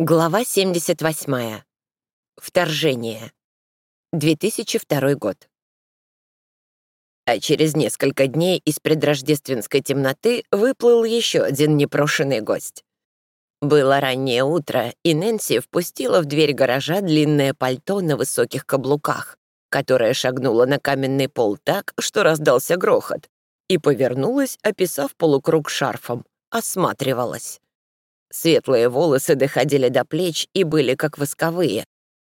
Глава 78. Вторжение. 2002 год. А через несколько дней из предрождественской темноты выплыл еще один непрошенный гость. Было раннее утро, и Нэнси впустила в дверь гаража длинное пальто на высоких каблуках, которое шагнуло на каменный пол так, что раздался грохот, и повернулась, описав полукруг шарфом, осматривалась. Светлые волосы доходили до плеч и были как восковые,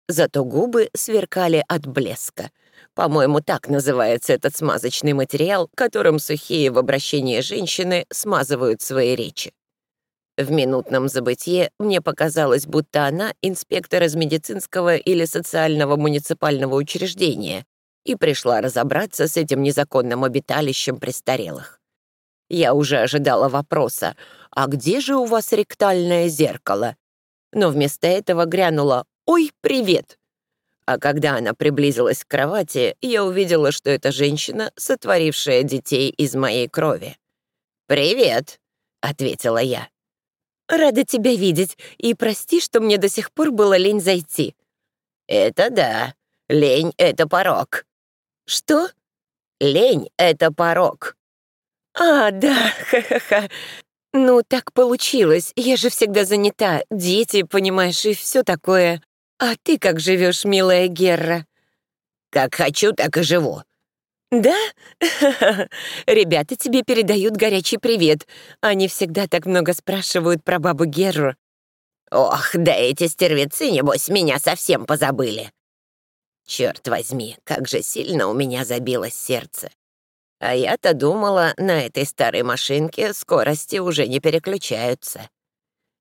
зато губы сверкали от блеска. По-моему, так называется этот смазочный материал, которым сухие в обращении женщины смазывают свои речи. В минутном забытье мне показалось, будто она инспектор из медицинского или социального муниципального учреждения и пришла разобраться с этим незаконным обиталищем престарелых. Я уже ожидала вопроса, а где же у вас ректальное зеркало? Но вместо этого грянула «Ой, привет!». А когда она приблизилась к кровати, я увидела, что это женщина, сотворившая детей из моей крови. «Привет», — ответила я. «Рада тебя видеть, и прости, что мне до сих пор было лень зайти». «Это да. Лень — это порог». «Что?» «Лень — это порог», «А, да, ха-ха-ха. Ну, так получилось. Я же всегда занята. Дети, понимаешь, и все такое. А ты как живешь, милая Герра?» «Как хочу, так и живу». «Да? Ребята тебе передают горячий привет. Они всегда так много спрашивают про бабу Герру». «Ох, да эти стервецы, небось, меня совсем позабыли». Черт возьми, как же сильно у меня забилось сердце. А я-то думала, на этой старой машинке скорости уже не переключаются.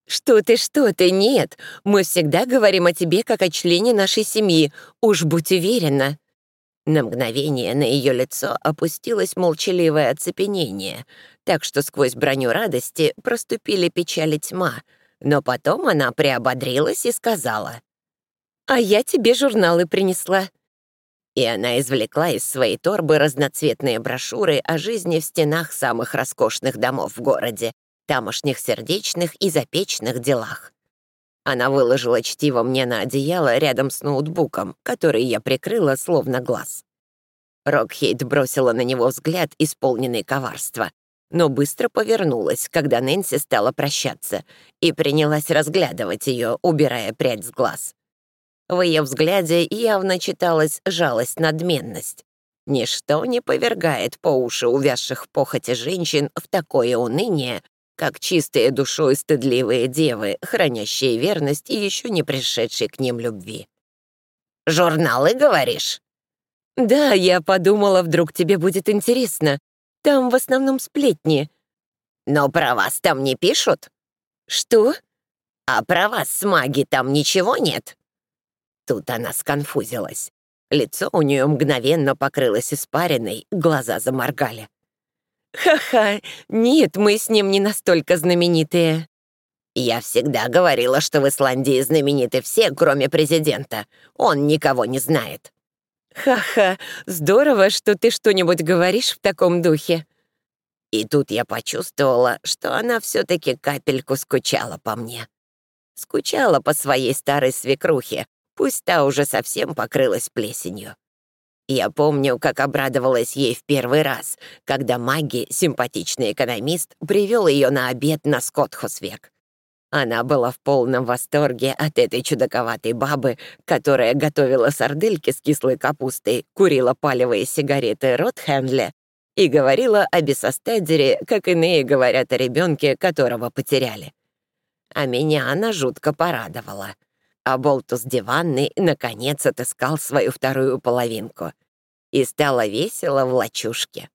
«Что ты, что ты, нет! Мы всегда говорим о тебе как о члене нашей семьи, уж будь уверена!» На мгновение на ее лицо опустилось молчаливое оцепенение, так что сквозь броню радости проступили печали тьма, но потом она приободрилась и сказала, «А я тебе журналы принесла и она извлекла из своей торбы разноцветные брошюры о жизни в стенах самых роскошных домов в городе, тамошних сердечных и запечных делах. Она выложила чтиво мне на одеяло рядом с ноутбуком, который я прикрыла словно глаз. Рокхейт бросила на него взгляд, исполненный коварства, но быстро повернулась, когда Нэнси стала прощаться, и принялась разглядывать ее, убирая прядь с глаз. В ее взгляде явно читалась жалость-надменность. Ничто не повергает по уши увязших похоти женщин в такое уныние, как чистые душой стыдливые девы, хранящие верность и еще не пришедшие к ним любви. «Журналы, говоришь?» «Да, я подумала, вдруг тебе будет интересно. Там в основном сплетни». «Но про вас там не пишут?» «Что?» «А про вас с маги там ничего нет?» Тут она сконфузилась. Лицо у нее мгновенно покрылось испариной, глаза заморгали. «Ха-ха, нет, мы с ним не настолько знаменитые». «Я всегда говорила, что в Исландии знамениты все, кроме президента. Он никого не знает». «Ха-ха, здорово, что ты что-нибудь говоришь в таком духе». И тут я почувствовала, что она все-таки капельку скучала по мне. Скучала по своей старой свекрухе, пусть та уже совсем покрылась плесенью. Я помню, как обрадовалась ей в первый раз, когда Маги, симпатичный экономист, привел ее на обед на Скотхосвек. Она была в полном восторге от этой чудаковатой бабы, которая готовила сардельки с кислой капустой, курила палевые сигареты Ротхендле и говорила о Бесостедере, как иные говорят о ребенке, которого потеряли. А меня она жутко порадовала а Болтус диванный наконец отыскал свою вторую половинку. И стало весело в лачушке.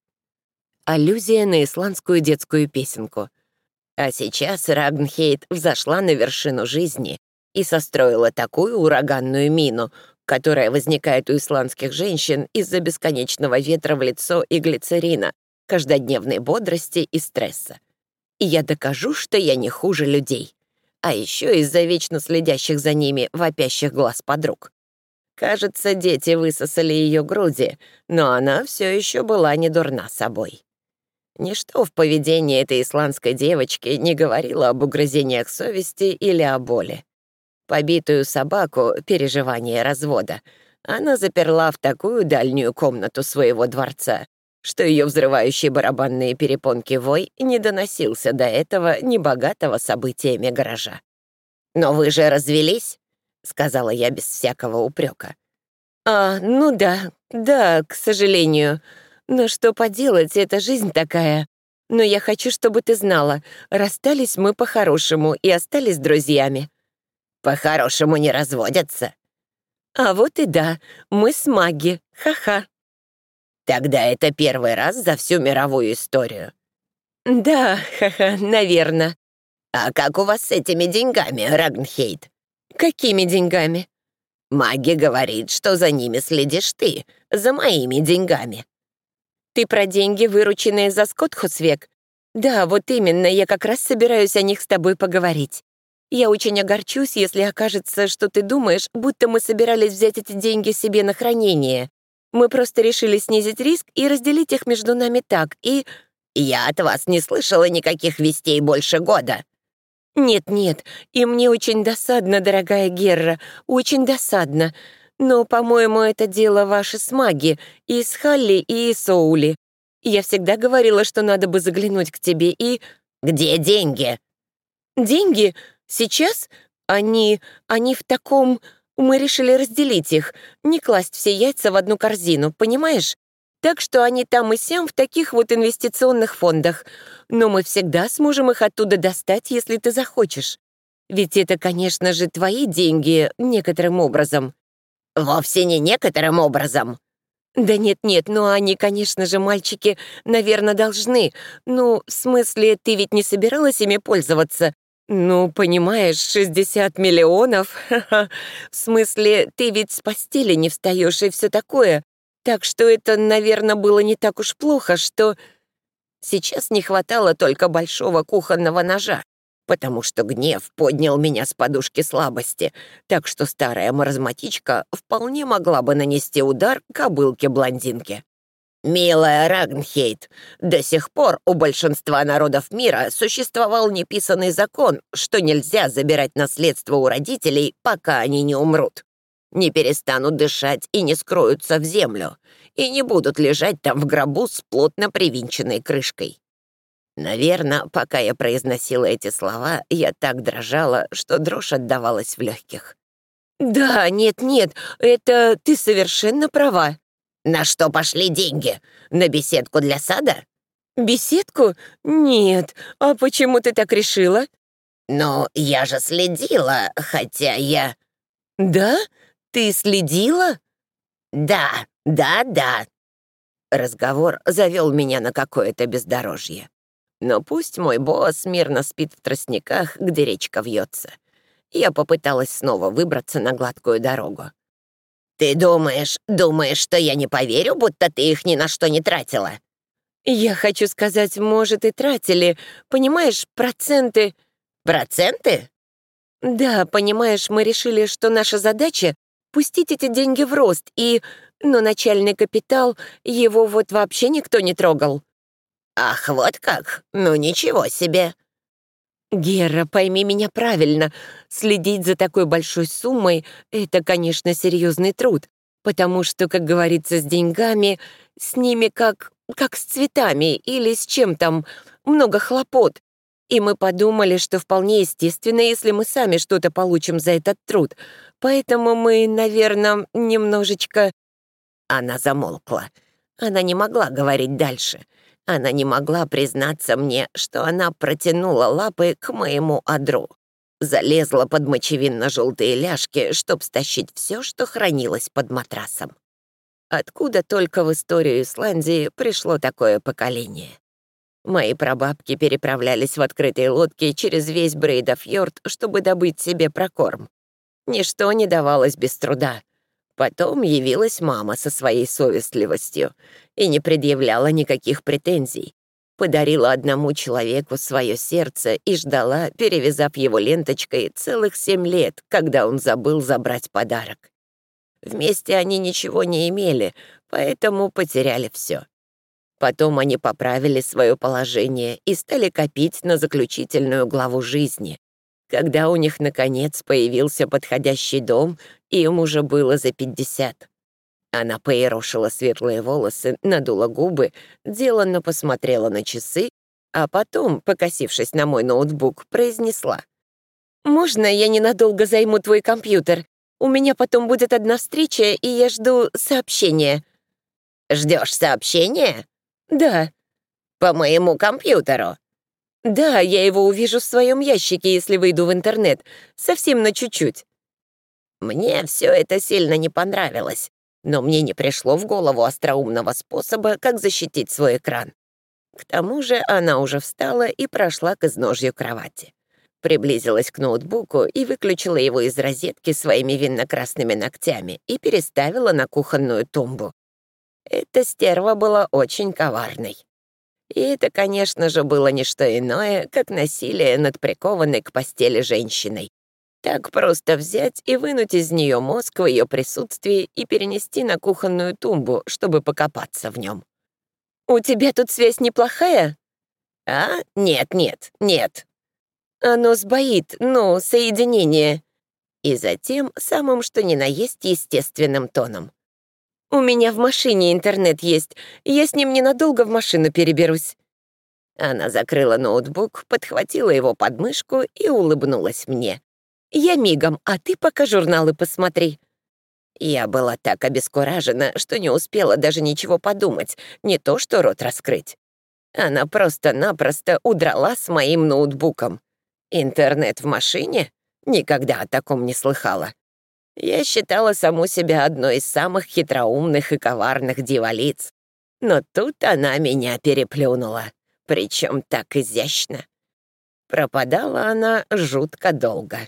Аллюзия на исландскую детскую песенку. А сейчас Рагнхейт взошла на вершину жизни и состроила такую ураганную мину, которая возникает у исландских женщин из-за бесконечного ветра в лицо и глицерина, каждодневной бодрости и стресса. И я докажу, что я не хуже людей а еще из-за вечно следящих за ними вопящих глаз подруг. Кажется, дети высосали ее груди, но она все еще была не дурна собой. Ничто в поведении этой исландской девочки не говорило об угрызениях совести или о боли. Побитую собаку, переживание развода, она заперла в такую дальнюю комнату своего дворца, что ее взрывающие барабанные перепонки вой не доносился до этого небогатого событиями гаража. «Но вы же развелись?» — сказала я без всякого упрека. «А, ну да, да, к сожалению. Но что поделать, это жизнь такая. Но я хочу, чтобы ты знала, расстались мы по-хорошему и остались друзьями». «По-хорошему не разводятся?» «А вот и да, мы с Маги, ха-ха». Тогда это первый раз за всю мировую историю. Да, ха-ха, наверное. А как у вас с этими деньгами, Рагнхейт? Какими деньгами? Маги говорит, что за ними следишь ты, за моими деньгами. Ты про деньги, вырученные за Скотхусвек? Да, вот именно, я как раз собираюсь о них с тобой поговорить. Я очень огорчусь, если окажется, что ты думаешь, будто мы собирались взять эти деньги себе на хранение. Мы просто решили снизить риск и разделить их между нами так, и... Я от вас не слышала никаких вестей больше года. Нет-нет, и мне очень досадно, дорогая Герра, очень досадно. Но, по-моему, это дело ваше с Маги, и с Халли, и с Соули. Я всегда говорила, что надо бы заглянуть к тебе и... Где деньги? Деньги? Сейчас? Они... они в таком... Мы решили разделить их, не класть все яйца в одну корзину, понимаешь? Так что они там и сям в таких вот инвестиционных фондах. Но мы всегда сможем их оттуда достать, если ты захочешь. Ведь это, конечно же, твои деньги некоторым образом. Вовсе не некоторым образом. Да нет-нет, ну они, конечно же, мальчики, наверное, должны. Ну, в смысле, ты ведь не собиралась ими пользоваться. «Ну, понимаешь, 60 миллионов? В смысле, ты ведь с постели не встаешь и все такое. Так что это, наверное, было не так уж плохо, что...» Сейчас не хватало только большого кухонного ножа, потому что гнев поднял меня с подушки слабости, так что старая маразматичка вполне могла бы нанести удар кобылке-блондинке. «Милая Рагнхейт, до сих пор у большинства народов мира существовал неписанный закон, что нельзя забирать наследство у родителей, пока они не умрут. Не перестанут дышать и не скроются в землю, и не будут лежать там в гробу с плотно привинченной крышкой». Наверное, пока я произносила эти слова, я так дрожала, что дрожь отдавалась в легких. «Да, нет-нет, это ты совершенно права», «На что пошли деньги? На беседку для сада?» «Беседку? Нет. А почему ты так решила?» «Ну, я же следила, хотя я...» «Да? Ты следила?» «Да, да, да». Разговор завел меня на какое-то бездорожье. Но пусть мой босс мирно спит в тростниках, где речка вьется. Я попыталась снова выбраться на гладкую дорогу. «Ты думаешь, думаешь, что я не поверю, будто ты их ни на что не тратила?» «Я хочу сказать, может, и тратили. Понимаешь, проценты...» «Проценты?» «Да, понимаешь, мы решили, что наша задача — пустить эти деньги в рост, и... Но начальный капитал, его вот вообще никто не трогал». «Ах, вот как? Ну, ничего себе!» «Гера, пойми меня правильно. Следить за такой большой суммой — это, конечно, серьезный труд, потому что, как говорится, с деньгами, с ними как, как с цветами или с чем там, много хлопот. И мы подумали, что вполне естественно, если мы сами что-то получим за этот труд. Поэтому мы, наверное, немножечко...» Она замолкла. Она не могла говорить дальше — она не могла признаться мне, что она протянула лапы к моему одру. Залезла под мочевинно-желтые ляжки, чтоб стащить все, что хранилось под матрасом. Откуда только в историю Исландии пришло такое поколение? Мои прабабки переправлялись в открытой лодке через весь Брейдафьорд, чтобы добыть себе прокорм. Ничто не давалось без труда. Потом явилась мама со своей совестливостью и не предъявляла никаких претензий. Подарила одному человеку свое сердце и ждала, перевязав его ленточкой, целых семь лет, когда он забыл забрать подарок. Вместе они ничего не имели, поэтому потеряли все. Потом они поправили свое положение и стали копить на заключительную главу жизни. Когда у них, наконец, появился подходящий дом, им уже было за пятьдесят. Она поерошила светлые волосы, надула губы, деланно посмотрела на часы, а потом, покосившись на мой ноутбук, произнесла. «Можно я ненадолго займу твой компьютер? У меня потом будет одна встреча, и я жду сообщения». «Ждешь сообщения?» «Да». «По моему компьютеру?» «Да, я его увижу в своем ящике, если выйду в интернет. Совсем на чуть-чуть». Мне все это сильно не понравилось, но мне не пришло в голову остроумного способа, как защитить свой экран. К тому же она уже встала и прошла к изножью кровати. Приблизилась к ноутбуку и выключила его из розетки своими винно-красными ногтями и переставила на кухонную тумбу. Эта стерва была очень коварной. И это, конечно же, было не что иное, как насилие над прикованной к постели женщиной. Так просто взять и вынуть из нее мозг в ее присутствии и перенести на кухонную тумбу, чтобы покопаться в нем. «У тебя тут связь неплохая?» «А? Нет, нет, нет». «Оно сбоит, ну, соединение». И затем самым что ни на есть естественным тоном. «У меня в машине интернет есть. Я с ним ненадолго в машину переберусь». Она закрыла ноутбук, подхватила его под мышку и улыбнулась мне. «Я мигом, а ты пока журналы посмотри». Я была так обескуражена, что не успела даже ничего подумать, не то что рот раскрыть. Она просто-напросто удрала с моим ноутбуком. Интернет в машине? Никогда о таком не слыхала. Я считала саму себя одной из самых хитроумных и коварных дьяволиц. Но тут она меня переплюнула, причем так изящно. Пропадала она жутко долго.